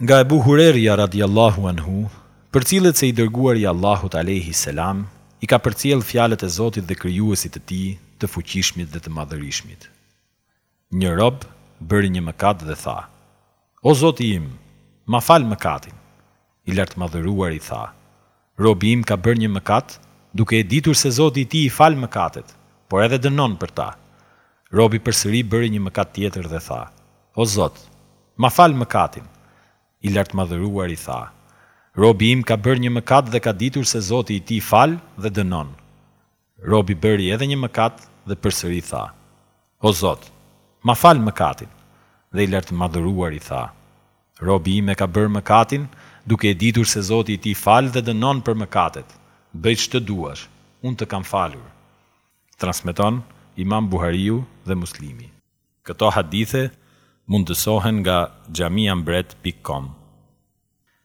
Nga Ebu Hurerja radhijallâhu anhu, përcillet se i Dërguari i Allahut alejhi selam i ka përcjellë fjalët e Zotit dhe Krijuesit të tij të Fuqishmit dhe të Madhërishmit, Një rob bëri një mëkat dhe tha, O Zoti im, ma fal mëkatin! i Lartmadhëruari tha, Robi im ka bërë një mëkat, duke e ditur se Zoti i tij i fal mëkatet, por edhe dënon për ta. Robi përsëri bëri një mëkat tjetër dhe tha, O Zot, ma fal mëkatin! I Lartmadhëruari tha, Robi im ka bërë një mëkat dhe ka ditur se Zoti i tij fal dhe dënon. Robi bëri edhe një mëkat dhe përsëri tha, O Zot, ma fal mëkatin! Dhe i Lartmadhëruari tha, Robi im e ka bërë mëkatin, duke e ditur se Zoti i tij fal dhe dënon për mëkatet, bëj ç'të duash, unë të kam falur. Transmeton Imam Buhariu dhe Muslimi. Këto hadithe mundësohen nga xhamiambret pikë kom.